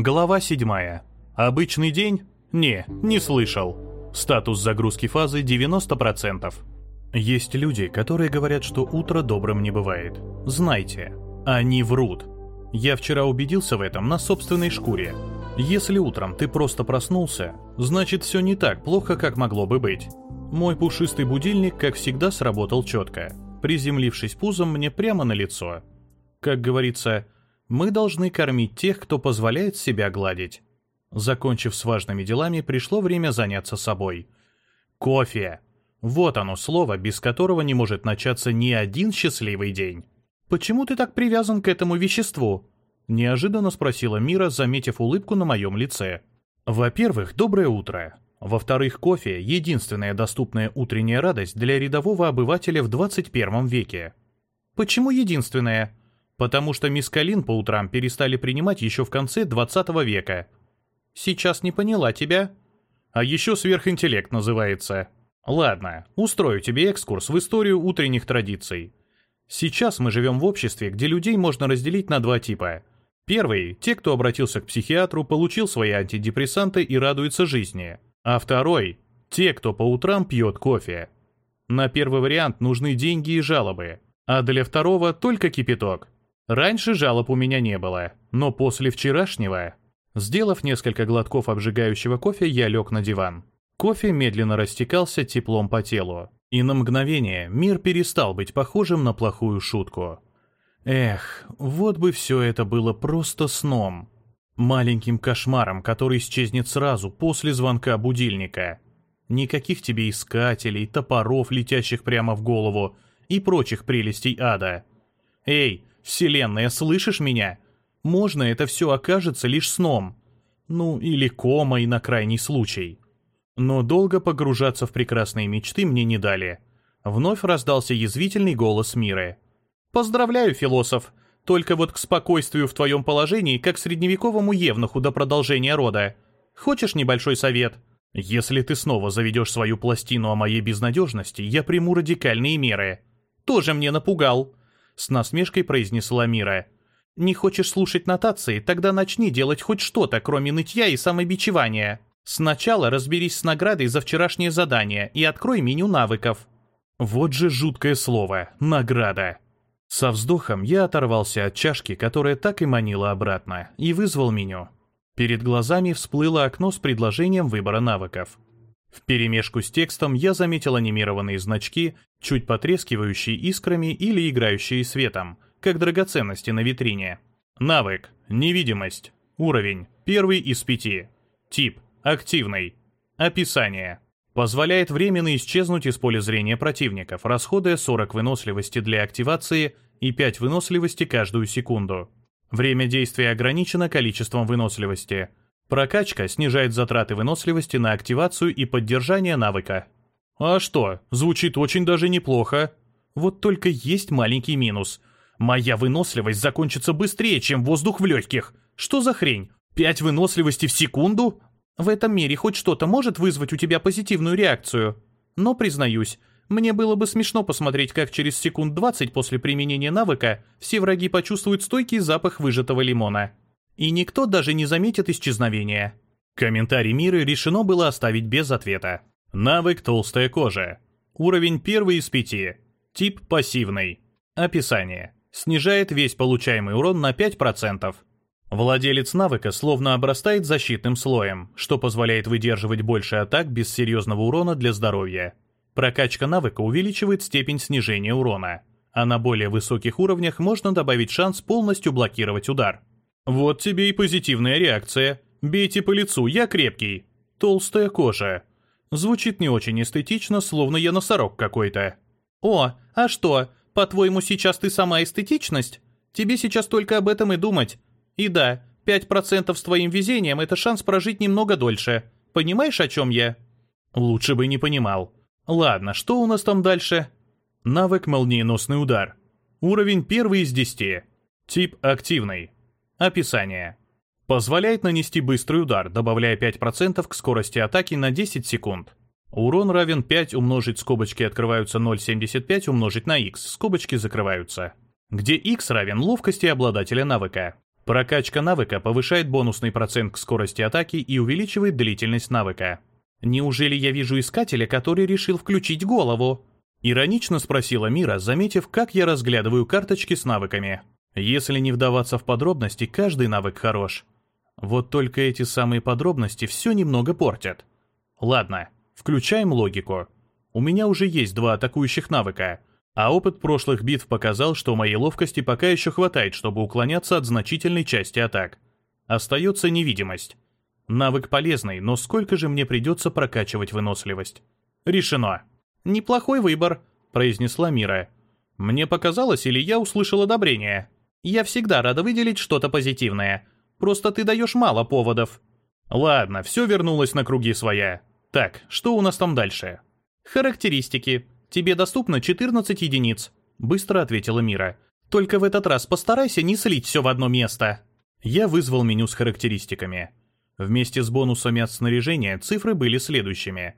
Глава 7. Обычный день? Не, не слышал. Статус загрузки фазы 90%. Есть люди, которые говорят, что утро добрым не бывает. Знайте, они врут. Я вчера убедился в этом на собственной шкуре. Если утром ты просто проснулся, значит все не так плохо, как могло бы быть. Мой пушистый будильник, как всегда, сработал четко, приземлившись пузом мне прямо на лицо. Как говорится, мы должны кормить тех, кто позволяет себя гладить. Закончив с важными делами, пришло время заняться собой. Кофе. Вот оно слово, без которого не может начаться ни один счастливый день. «Почему ты так привязан к этому веществу?» Неожиданно спросила Мира, заметив улыбку на моем лице. «Во-первых, доброе утро. Во-вторых, кофе – единственная доступная утренняя радость для рядового обывателя в 21 веке. Почему единственная? Потому что мискалин по утрам перестали принимать еще в конце 20 века. Сейчас не поняла тебя. А еще сверхинтеллект называется. Ладно, устрою тебе экскурс в историю утренних традиций. Сейчас мы живем в обществе, где людей можно разделить на два типа. Первый – те, кто обратился к психиатру, получил свои антидепрессанты и радуется жизни. А второй – те, кто по утрам пьет кофе. На первый вариант нужны деньги и жалобы, а для второго только кипяток. Раньше жалоб у меня не было, но после вчерашнего... Сделав несколько глотков обжигающего кофе, я лег на диван. Кофе медленно растекался теплом по телу. И на мгновение мир перестал быть похожим на плохую шутку. Эх, вот бы все это было просто сном. Маленьким кошмаром, который исчезнет сразу после звонка будильника. Никаких тебе искателей, топоров, летящих прямо в голову, и прочих прелестей ада. Эй, Вселенная, слышишь меня? Можно это все окажется лишь сном. Ну, или комой на крайний случай. Но долго погружаться в прекрасные мечты мне не дали. Вновь раздался язвительный голос Миры. «Поздравляю, философ. Только вот к спокойствию в твоем положении, как средневековому евнуху до продолжения рода. Хочешь небольшой совет? Если ты снова заведешь свою пластину о моей безнадежности, я приму радикальные меры». «Тоже мне напугал», с насмешкой произнесла Мира. «Не хочешь слушать нотации? Тогда начни делать хоть что-то, кроме нытья и самобичевания. Сначала разберись с наградой за вчерашнее задание и открой меню навыков». Вот же жуткое слово «награда». Со вздохом я оторвался от чашки, которая так и манила обратно, и вызвал меню. Перед глазами всплыло окно с предложением выбора навыков. В перемешку с текстом я заметил анимированные значки, чуть потрескивающие искрами или играющие светом, как драгоценности на витрине. Навык. Невидимость. Уровень. Первый из пяти. Тип. Активный. Описание. Позволяет временно исчезнуть из поля зрения противников, расходуя 40 выносливости для активации и 5 выносливости каждую секунду. Время действия ограничено количеством выносливости – Прокачка снижает затраты выносливости на активацию и поддержание навыка. А что, звучит очень даже неплохо. Вот только есть маленький минус. Моя выносливость закончится быстрее, чем воздух в легких. Что за хрень? Пять выносливости в секунду? В этом мире хоть что-то может вызвать у тебя позитивную реакцию. Но, признаюсь, мне было бы смешно посмотреть, как через секунд 20 после применения навыка все враги почувствуют стойкий запах выжатого лимона и никто даже не заметит исчезновения. Комментарий Миры решено было оставить без ответа. Навык «Толстая кожа». Уровень первый из пяти. Тип пассивный. Описание. Снижает весь получаемый урон на 5%. Владелец навыка словно обрастает защитным слоем, что позволяет выдерживать больше атак без серьезного урона для здоровья. Прокачка навыка увеличивает степень снижения урона, а на более высоких уровнях можно добавить шанс полностью блокировать удар. Вот тебе и позитивная реакция. Бейте по лицу, я крепкий. Толстая кожа. Звучит не очень эстетично, словно я носорог какой-то. О, а что, по-твоему, сейчас ты сама эстетичность? Тебе сейчас только об этом и думать. И да, 5% с твоим везением – это шанс прожить немного дольше. Понимаешь, о чем я? Лучше бы не понимал. Ладно, что у нас там дальше? Навык «Молниеносный удар». Уровень первый из 10. Тип «Активный». Описание. Позволяет нанести быстрый удар, добавляя 5% к скорости атаки на 10 секунд. Урон равен 5 умножить скобочки открываются 0,75 умножить на x, скобочки закрываются. Где x равен ловкости обладателя навыка. Прокачка навыка повышает бонусный процент к скорости атаки и увеличивает длительность навыка. «Неужели я вижу искателя, который решил включить голову?» Иронично спросила Мира, заметив, как я разглядываю карточки с навыками. Если не вдаваться в подробности, каждый навык хорош. Вот только эти самые подробности все немного портят. Ладно, включаем логику. У меня уже есть два атакующих навыка, а опыт прошлых битв показал, что моей ловкости пока еще хватает, чтобы уклоняться от значительной части атак. Остается невидимость. Навык полезный, но сколько же мне придется прокачивать выносливость? Решено. «Неплохой выбор», — произнесла Мира. «Мне показалось, или я услышал одобрение?» «Я всегда рада выделить что-то позитивное. Просто ты даешь мало поводов». «Ладно, все вернулось на круги своя. Так, что у нас там дальше?» «Характеристики. Тебе доступно 14 единиц», — быстро ответила Мира. «Только в этот раз постарайся не слить все в одно место». Я вызвал меню с характеристиками. Вместе с бонусами от снаряжения цифры были следующими.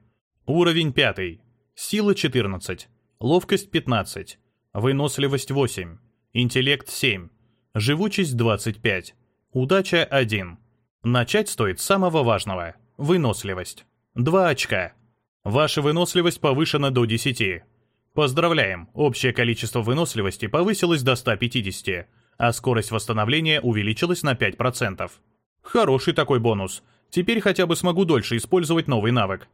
Уровень 5. Сила 14. Ловкость 15. Выносливость 8. Интеллект 7. Живучесть 25. Удача 1. Начать стоит с самого важного. Выносливость. 2 очка. Ваша выносливость повышена до 10. Поздравляем, общее количество выносливости повысилось до 150, а скорость восстановления увеличилась на 5%. Хороший такой бонус. Теперь хотя бы смогу дольше использовать новый навык.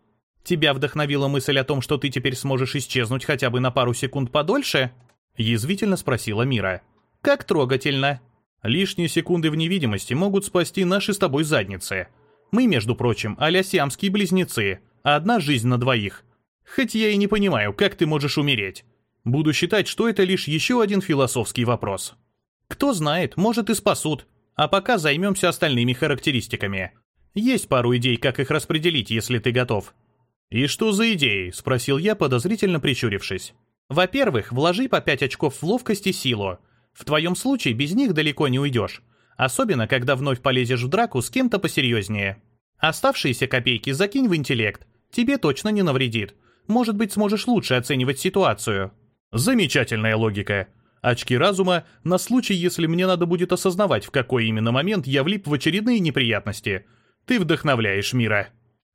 Тебя вдохновила мысль о том, что ты теперь сможешь исчезнуть хотя бы на пару секунд подольше? Язвительно спросила Мира. Как трогательно. Лишние секунды в невидимости могут спасти наши с тобой задницы. Мы, между прочим, а близнецы, а одна жизнь на двоих. Хоть я и не понимаю, как ты можешь умереть. Буду считать, что это лишь еще один философский вопрос. Кто знает, может и спасут. А пока займемся остальными характеристиками. Есть пару идей, как их распределить, если ты готов. «И что за идеи?» – спросил я, подозрительно прищурившись. «Во-первых, вложи по 5 очков в ловкость и силу. В твоем случае без них далеко не уйдешь. Особенно, когда вновь полезешь в драку с кем-то посерьезнее. Оставшиеся копейки закинь в интеллект тебе точно не навредит. Может быть, сможешь лучше оценивать ситуацию. Замечательная логика. Очки разума на случай, если мне надо будет осознавать, в какой именно момент я влип в очередные неприятности. Ты вдохновляешь мира.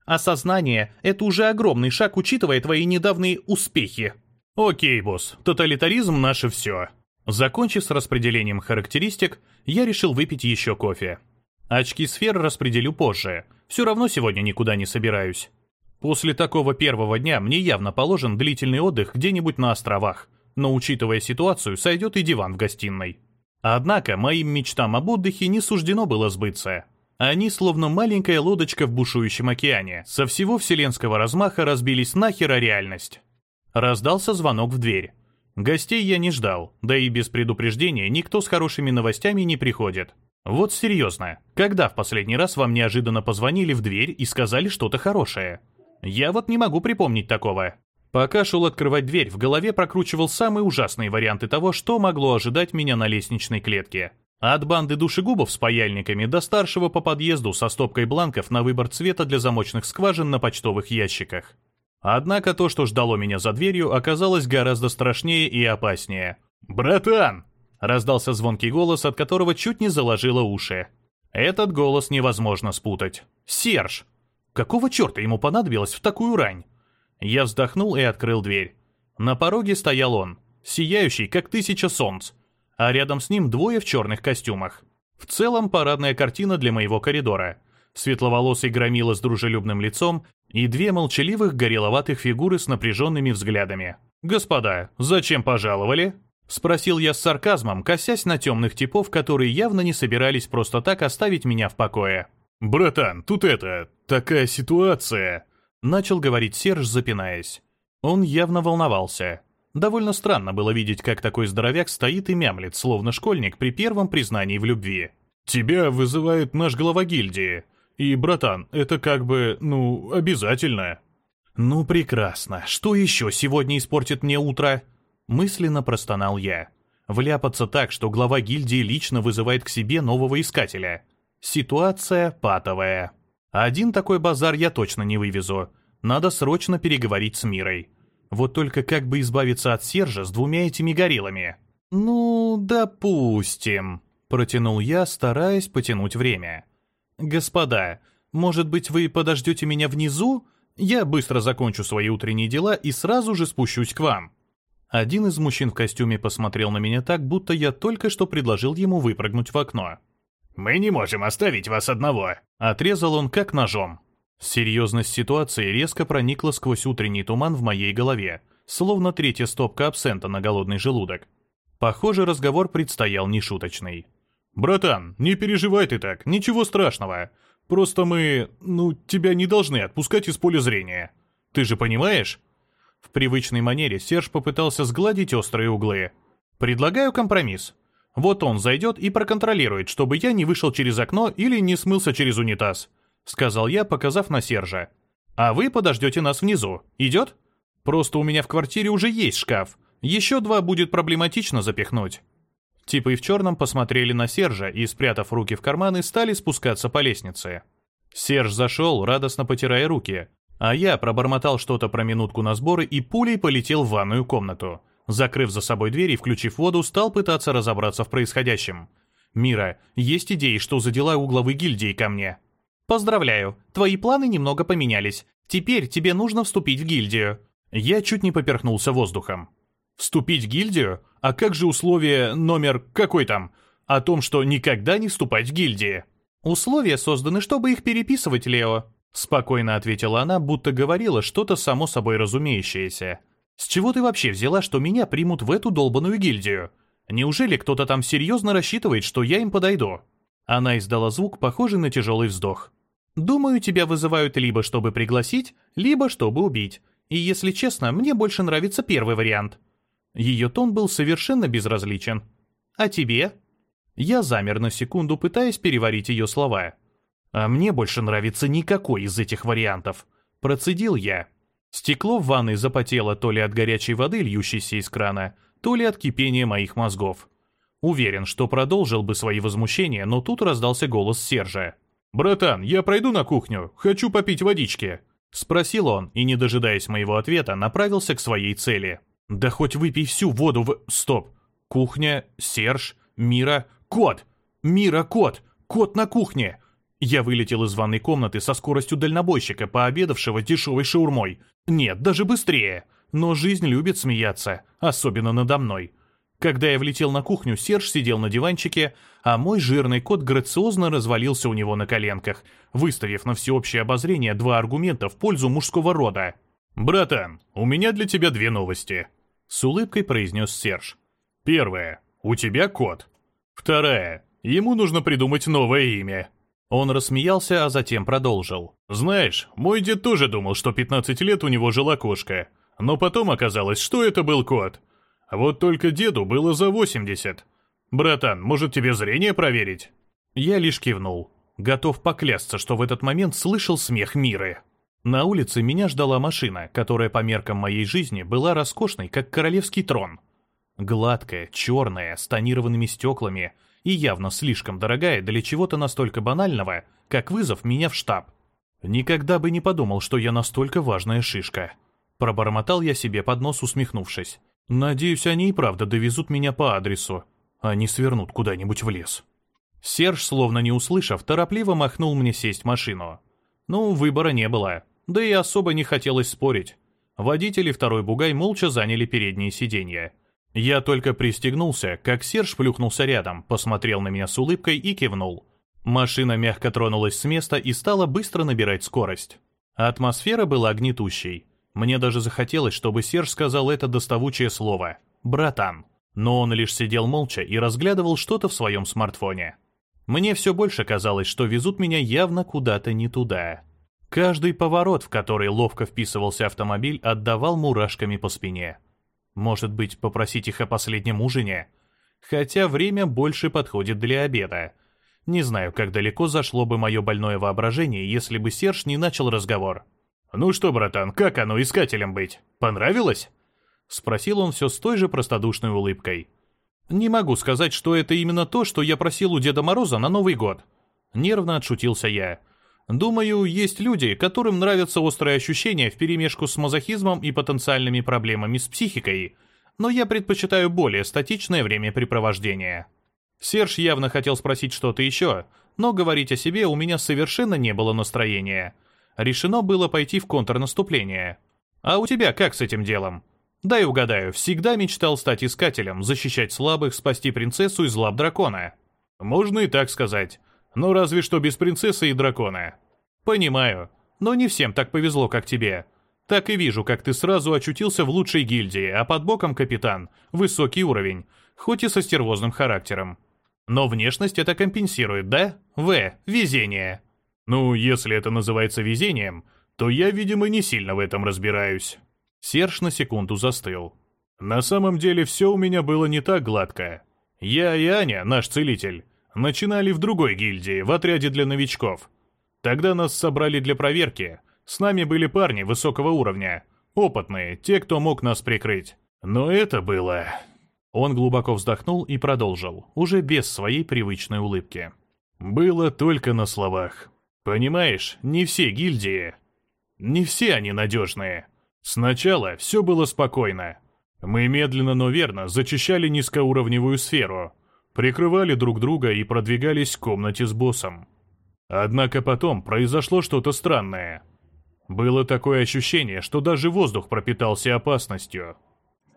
Осознание — это уже огромный шаг, учитывая твои недавние успехи. Окей, босс, тоталитаризм — наше все. Закончив с распределением характеристик, я решил выпить еще кофе. Очки сфер распределю позже. Все равно сегодня никуда не собираюсь. После такого первого дня мне явно положен длительный отдых где-нибудь на островах, но учитывая ситуацию, сойдет и диван в гостиной. Однако моим мечтам об отдыхе не суждено было сбыться. Они, словно маленькая лодочка в бушующем океане, со всего вселенского размаха разбились нахер о реальность. Раздался звонок в дверь. Гостей я не ждал, да и без предупреждения никто с хорошими новостями не приходит. Вот серьезно, когда в последний раз вам неожиданно позвонили в дверь и сказали что-то хорошее? Я вот не могу припомнить такого. Пока шел открывать дверь, в голове прокручивал самые ужасные варианты того, что могло ожидать меня на лестничной клетке. От банды душегубов с паяльниками до старшего по подъезду со стопкой бланков на выбор цвета для замочных скважин на почтовых ящиках. Однако то, что ждало меня за дверью, оказалось гораздо страшнее и опаснее. «Братан!» — раздался звонкий голос, от которого чуть не заложило уши. Этот голос невозможно спутать. «Серж!» Какого черта ему понадобилось в такую рань? Я вздохнул и открыл дверь. На пороге стоял он, сияющий, как тысяча солнц, а рядом с ним двое в черных костюмах. В целом парадная картина для моего коридора. Светловолосый громила с дружелюбным лицом и две молчаливых гореловатых фигуры с напряженными взглядами. «Господа, зачем пожаловали?» Спросил я с сарказмом, косясь на темных типов, которые явно не собирались просто так оставить меня в покое. «Братан, тут это... такая ситуация...» Начал говорить Серж, запинаясь. Он явно волновался. Довольно странно было видеть, как такой здоровяк стоит и мямлет, словно школьник при первом признании в любви. «Тебя вызывает наш глава гильдии. И, братан, это как бы, ну, обязательно». «Ну, прекрасно. Что еще сегодня испортит мне утро?» Мысленно простонал я. Вляпаться так, что глава гильдии лично вызывает к себе нового искателя. Ситуация патовая. Один такой базар я точно не вывезу. Надо срочно переговорить с Мирой. Вот только как бы избавиться от Сержа с двумя этими гориллами? Ну, допустим. Протянул я, стараясь потянуть время. «Господа, может быть, вы подождете меня внизу? Я быстро закончу свои утренние дела и сразу же спущусь к вам». Один из мужчин в костюме посмотрел на меня так, будто я только что предложил ему выпрыгнуть в окно. «Мы не можем оставить вас одного», — отрезал он как ножом. Серьезность ситуации резко проникла сквозь утренний туман в моей голове, словно третья стопка абсента на голодный желудок. Похоже, разговор предстоял нешуточный. «Братан, не переживай ты так, ничего страшного. Просто мы, ну, тебя не должны отпускать из поля зрения. Ты же понимаешь?» В привычной манере Серж попытался сгладить острые углы. «Предлагаю компромисс. Вот он зайдет и проконтролирует, чтобы я не вышел через окно или не смылся через унитаз», — сказал я, показав на Сержа. «А вы подождете нас внизу. Идет? Просто у меня в квартире уже есть шкаф. Еще два будет проблематично запихнуть». Типы в черном посмотрели на Сержа и, спрятав руки в карманы, стали спускаться по лестнице. Серж зашел, радостно потирая руки, а я пробормотал что-то про минутку на сборы и пулей полетел в ванную комнату. Закрыв за собой дверь и включив воду, стал пытаться разобраться в происходящем. «Мира, есть идеи, что за дела у главы гильдии ко мне?» «Поздравляю, твои планы немного поменялись. Теперь тебе нужно вступить в гильдию». Я чуть не поперхнулся воздухом. Вступить в гильдию? А как же условие номер какой там? О том, что никогда не вступать в гильдии. Условия созданы, чтобы их переписывать, Лео. Спокойно ответила она, будто говорила что-то само собой разумеющееся. С чего ты вообще взяла, что меня примут в эту долбаную гильдию? Неужели кто-то там серьезно рассчитывает, что я им подойду? Она издала звук, похожий на тяжелый вздох. Думаю, тебя вызывают либо чтобы пригласить, либо чтобы убить. И если честно, мне больше нравится первый вариант. Ее тон был совершенно безразличен. «А тебе?» Я замер на секунду, пытаясь переварить ее слова. «А мне больше нравится никакой из этих вариантов», — процедил я. Стекло в ванной запотело то ли от горячей воды, льющейся из крана, то ли от кипения моих мозгов. Уверен, что продолжил бы свои возмущения, но тут раздался голос Сержа. «Братан, я пройду на кухню, хочу попить водички», — спросил он и, не дожидаясь моего ответа, направился к своей цели. Да хоть выпей всю воду в... Стоп. Кухня, Серж, Мира, кот. Мира, кот. Кот на кухне. Я вылетел из ванной комнаты со скоростью дальнобойщика, пообедавшего дешевой шаурмой. Нет, даже быстрее. Но жизнь любит смеяться, особенно надо мной. Когда я влетел на кухню, Серж сидел на диванчике, а мой жирный кот грациозно развалился у него на коленках, выставив на всеобщее обозрение два аргумента в пользу мужского рода. «Братан, у меня для тебя две новости», с улыбкой произнес Серж. Первое. У тебя кот. Вторая. Ему нужно придумать новое имя. Он рассмеялся, а затем продолжил. Знаешь, мой дед тоже думал, что 15 лет у него жила кошка. Но потом оказалось, что это был кот. Вот только деду было за 80. Братан, может тебе зрение проверить? Я лишь кивнул. Готов поклясться, что в этот момент слышал смех Миры. На улице меня ждала машина, которая по меркам моей жизни была роскошной, как королевский трон. Гладкая, черная, с тонированными стеклами и явно слишком дорогая для чего-то настолько банального, как вызов меня в штаб. Никогда бы не подумал, что я настолько важная шишка. Пробормотал я себе под нос, усмехнувшись. Надеюсь, они и правда довезут меня по адресу, а не свернут куда-нибудь в лес. Серж, словно не услышав, торопливо махнул мне сесть в машину. Ну, выбора не было. Да и особо не хотелось спорить. Водитель и второй бугай молча заняли передние сиденья. Я только пристегнулся, как Серж плюхнулся рядом, посмотрел на меня с улыбкой и кивнул. Машина мягко тронулась с места и стала быстро набирать скорость. Атмосфера была гнетущей. Мне даже захотелось, чтобы Серж сказал это доставучее слово «братан». Но он лишь сидел молча и разглядывал что-то в своем смартфоне. Мне все больше казалось, что везут меня явно куда-то не туда. Каждый поворот, в который ловко вписывался автомобиль, отдавал мурашками по спине. Может быть, попросить их о последнем ужине? Хотя время больше подходит для обеда. Не знаю, как далеко зашло бы мое больное воображение, если бы Серж не начал разговор. «Ну что, братан, как оно искателем быть? Понравилось?» Спросил он все с той же простодушной улыбкой. «Не могу сказать, что это именно то, что я просил у Деда Мороза на Новый год». Нервно отшутился я. Думаю, есть люди, которым нравятся острые ощущения вперемешку с мазохизмом и потенциальными проблемами с психикой, но я предпочитаю более статичное времяпрепровождение. Серж явно хотел спросить что-то еще, но говорить о себе у меня совершенно не было настроения. Решено было пойти в контрнаступление. А у тебя как с этим делом? Дай угадаю, всегда мечтал стать искателем, защищать слабых, спасти принцессу из лап дракона. Можно и так сказать. Но разве что без принцессы и дракона. Понимаю, но не всем так повезло, как тебе. Так и вижу, как ты сразу очутился в лучшей гильдии, а под боком капитан, высокий уровень, хоть и со стервозным характером. Но внешность это компенсирует, да? В. Везение. Ну, если это называется везением, то я, видимо, не сильно в этом разбираюсь. Серж на секунду застыл. На самом деле все у меня было не так гладко. Я и Аня, наш целитель, начинали в другой гильдии, в отряде для новичков. Тогда нас собрали для проверки. С нами были парни высокого уровня, опытные, те, кто мог нас прикрыть. Но это было... Он глубоко вздохнул и продолжил, уже без своей привычной улыбки. Было только на словах. Понимаешь, не все гильдии. Не все они надежные. Сначала все было спокойно. Мы медленно, но верно зачищали низкоуровневую сферу, прикрывали друг друга и продвигались к комнате с боссом. Однако потом произошло что-то странное. Было такое ощущение, что даже воздух пропитался опасностью.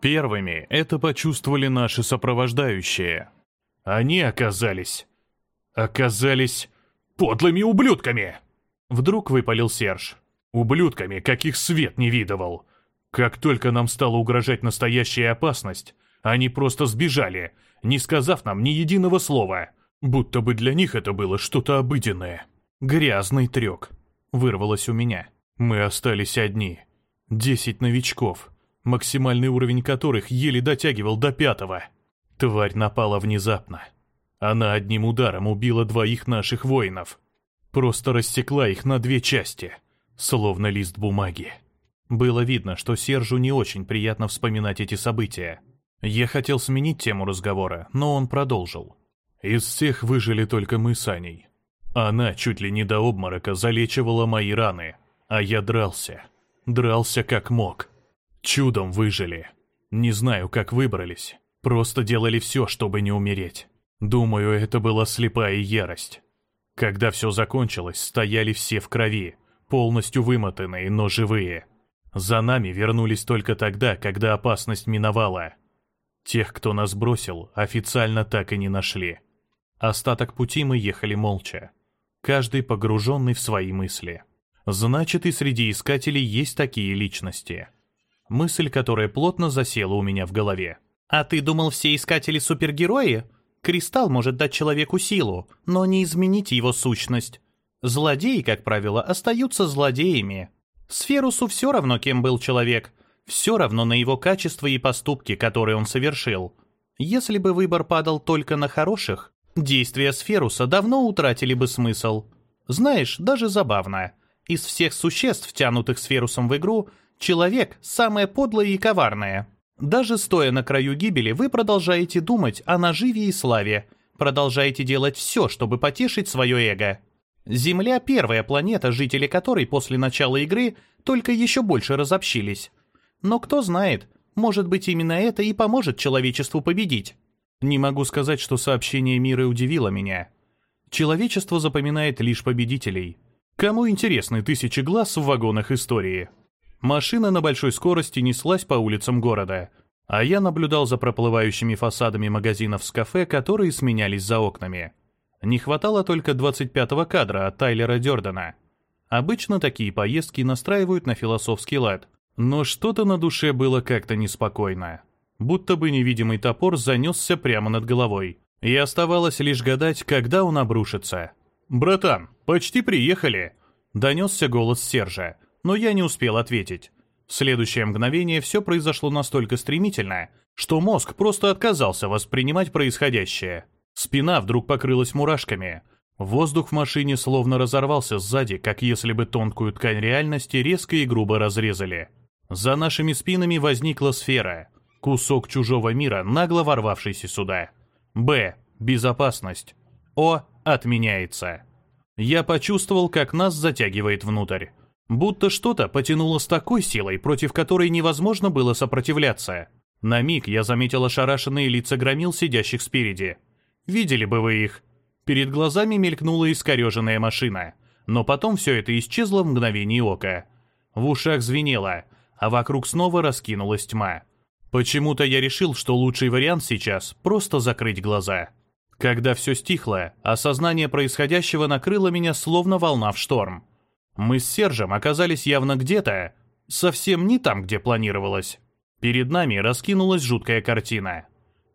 Первыми это почувствовали наши сопровождающие. Они оказались... оказались подлыми ублюдками! Вдруг выпалил Серж. Ублюдками, каких свет не видывал. Как только нам стала угрожать настоящая опасность, они просто сбежали, не сказав нам ни единого слова, будто бы для них это было что-то обыденное. Грязный трёк. Вырвалось у меня. Мы остались одни. Десять новичков, максимальный уровень которых еле дотягивал до пятого. Тварь напала внезапно. Она одним ударом убила двоих наших воинов. Просто рассекла их на две части — словно лист бумаги. Было видно, что Сержу не очень приятно вспоминать эти события. Я хотел сменить тему разговора, но он продолжил. Из всех выжили только мы с Аней. Она чуть ли не до обморока залечивала мои раны, а я дрался. Дрался как мог. Чудом выжили. Не знаю, как выбрались. Просто делали все, чтобы не умереть. Думаю, это была слепая ярость. Когда все закончилось, стояли все в крови, полностью вымотанные, но живые. За нами вернулись только тогда, когда опасность миновала. Тех, кто нас бросил, официально так и не нашли. Остаток пути мы ехали молча, каждый погруженный в свои мысли. Значит, и среди искателей есть такие личности. Мысль, которая плотно засела у меня в голове. «А ты думал, все искатели супергерои? Кристалл может дать человеку силу, но не изменить его сущность. Злодеи, как правило, остаются злодеями. Сферусу все равно, кем был человек, все равно на его качества и поступки, которые он совершил. Если бы выбор падал только на хороших, действия Сферуса давно утратили бы смысл. Знаешь, даже забавно. Из всех существ, втянутых Сферусом в игру, человек – самое подлое и коварное. Даже стоя на краю гибели, вы продолжаете думать о наживе и славе, продолжаете делать все, чтобы потешить свое эго. Земля — первая планета, жители которой после начала игры только еще больше разобщились. Но кто знает, может быть именно это и поможет человечеству победить. Не могу сказать, что сообщение мира удивило меня. Человечество запоминает лишь победителей. Кому интересны тысячи глаз в вагонах истории? Машина на большой скорости неслась по улицам города, а я наблюдал за проплывающими фасадами магазинов с кафе, которые сменялись за окнами. Не хватало только 25-го кадра от Тайлера Дёрдена. Обычно такие поездки настраивают на философский лад, но что-то на душе было как-то неспокойно. Будто бы невидимый топор занесся прямо над головой. И оставалось лишь гадать, когда он обрушится. «Братан, почти приехали!» Донесся голос Сержа, но я не успел ответить. В следующее мгновение все произошло настолько стремительно, что мозг просто отказался воспринимать происходящее. Спина вдруг покрылась мурашками. Воздух в машине словно разорвался сзади, как если бы тонкую ткань реальности резко и грубо разрезали. За нашими спинами возникла сфера. Кусок чужого мира, нагло ворвавшийся сюда. Б. Безопасность. О. Отменяется. Я почувствовал, как нас затягивает внутрь. Будто что-то потянуло с такой силой, против которой невозможно было сопротивляться. На миг я заметил ошарашенные лица громил, сидящих спереди. Видели бы вы их. Перед глазами мелькнула искореженная машина, но потом все это исчезло в мгновение ока. В ушах звенело, а вокруг снова раскинулась тьма. Почему-то я решил, что лучший вариант сейчас – просто закрыть глаза. Когда все стихло, осознание происходящего накрыло меня словно волна в шторм. Мы с Сержем оказались явно где-то, совсем не там, где планировалось. Перед нами раскинулась жуткая картина.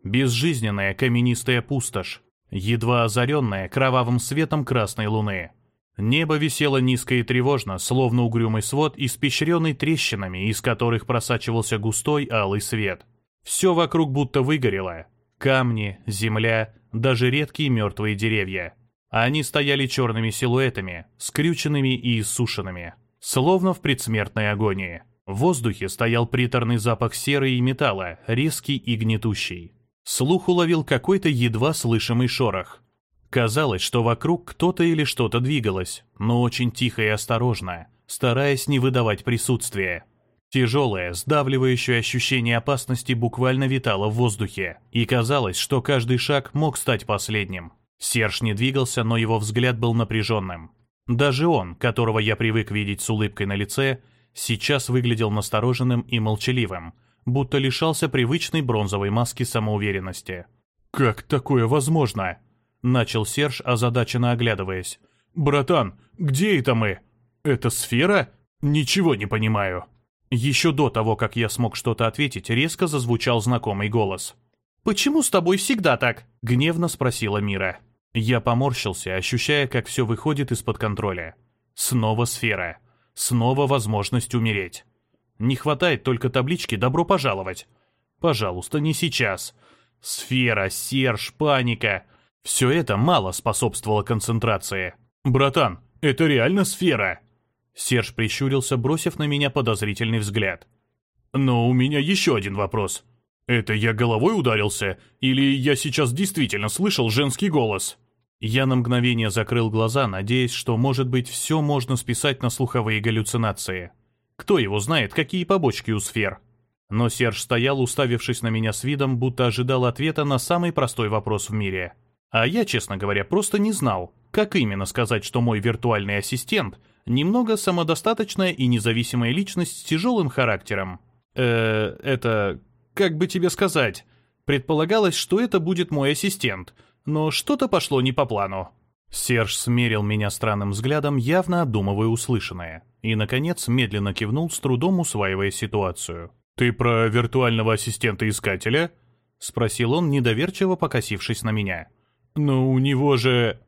Безжизненная каменистая пустошь, едва озаренная кровавым светом красной луны. Небо висело низко и тревожно, словно угрюмый свод, испещренный трещинами, из которых просачивался густой алый свет. Все вокруг будто выгорело. Камни, земля, даже редкие мертвые деревья. Они стояли черными силуэтами, скрюченными и иссушенными, словно в предсмертной агонии. В воздухе стоял приторный запах серы и металла, резкий и гнетущий. Слух уловил какой-то едва слышимый шорох. Казалось, что вокруг кто-то или что-то двигалось, но очень тихо и осторожно, стараясь не выдавать присутствия. Тяжелое, сдавливающее ощущение опасности буквально витало в воздухе, и казалось, что каждый шаг мог стать последним. Серж не двигался, но его взгляд был напряженным. Даже он, которого я привык видеть с улыбкой на лице, сейчас выглядел настороженным и молчаливым, будто лишался привычной бронзовой маски самоуверенности. «Как такое возможно?» — начал Серж, озадаченно оглядываясь. «Братан, где это мы? Это сфера? Ничего не понимаю». Еще до того, как я смог что-то ответить, резко зазвучал знакомый голос. «Почему с тобой всегда так?» — гневно спросила Мира. Я поморщился, ощущая, как все выходит из-под контроля. Снова сфера. Снова возможность умереть. Не хватает только таблички «Добро пожаловать». Пожалуйста, не сейчас. Сфера, Серж, паника. Все это мало способствовало концентрации. «Братан, это реально сфера?» Серж прищурился, бросив на меня подозрительный взгляд. «Но у меня еще один вопрос. Это я головой ударился, или я сейчас действительно слышал женский голос?» Я на мгновение закрыл глаза, надеясь, что, может быть, все можно списать на слуховые галлюцинации. Кто его знает, какие побочки у сфер? Но Серж стоял, уставившись на меня с видом, будто ожидал ответа на самый простой вопрос в мире. А я, честно говоря, просто не знал, как именно сказать, что мой виртуальный ассистент немного самодостаточная и независимая личность с тяжелым характером. Э, это... как бы тебе сказать? Предполагалось, что это будет мой ассистент, но что-то пошло не по плану. Серж смерил меня странным взглядом, явно обдумывая услышанное, и, наконец, медленно кивнул, с трудом усваивая ситуацию. «Ты про виртуального ассистента-искателя?» — спросил он, недоверчиво покосившись на меня. «Но у него же...»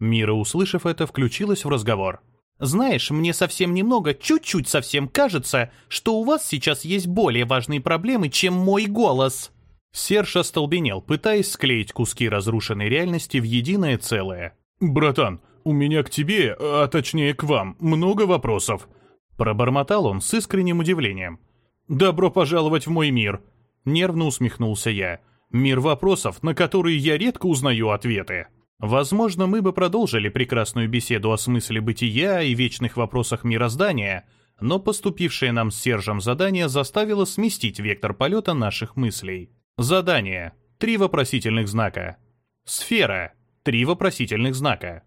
Мира, услышав это, включилась в разговор. «Знаешь, мне совсем немного, чуть-чуть совсем кажется, что у вас сейчас есть более важные проблемы, чем мой голос». Серж остолбенел, пытаясь склеить куски разрушенной реальности в единое целое. «Братан, у меня к тебе, а точнее к вам, много вопросов». Пробормотал он с искренним удивлением. «Добро пожаловать в мой мир!» Нервно усмехнулся я. «Мир вопросов, на которые я редко узнаю ответы». Возможно, мы бы продолжили прекрасную беседу о смысле бытия и вечных вопросах мироздания, но поступившее нам с Сержем задание заставило сместить вектор полета наших мыслей. Задание. Три вопросительных знака. Сфера. Три вопросительных знака.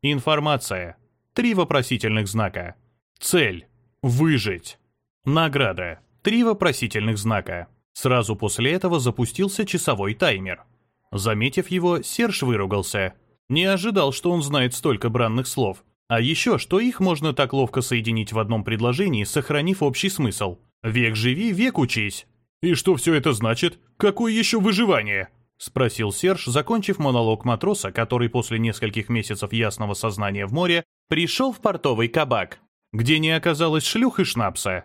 Информация. Три вопросительных знака. Цель. Выжить. Награда. Три вопросительных знака. Сразу после этого запустился часовой таймер. Заметив его, Серж выругался. Не ожидал, что он знает столько бранных слов. А еще, что их можно так ловко соединить в одном предложении, сохранив общий смысл. «Век живи, век учись». «И что все это значит? Какое еще выживание?» — спросил Серж, закончив монолог матроса, который после нескольких месяцев ясного сознания в море пришел в портовый кабак, где не оказалось шлюх и шнапса.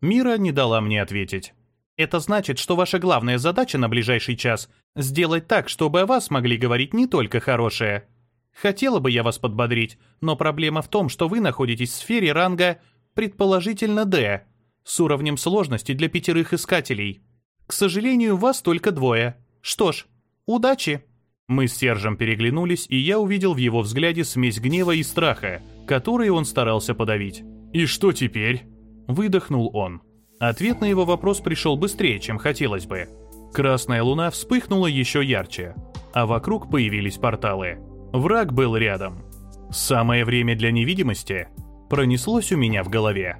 Мира не дала мне ответить. «Это значит, что ваша главная задача на ближайший час — сделать так, чтобы о вас могли говорить не только хорошее. Хотела бы я вас подбодрить, но проблема в том, что вы находитесь в сфере ранга, предположительно, D, с уровнем сложности для пятерых искателей. К сожалению, вас только двое. Что ж, Удачи!» Мы с Сержем переглянулись, и я увидел в его взгляде смесь гнева и страха, которые он старался подавить. «И что теперь?» – выдохнул он. Ответ на его вопрос пришел быстрее, чем хотелось бы. Красная луна вспыхнула еще ярче, а вокруг появились порталы. Враг был рядом. Самое время для невидимости пронеслось у меня в голове.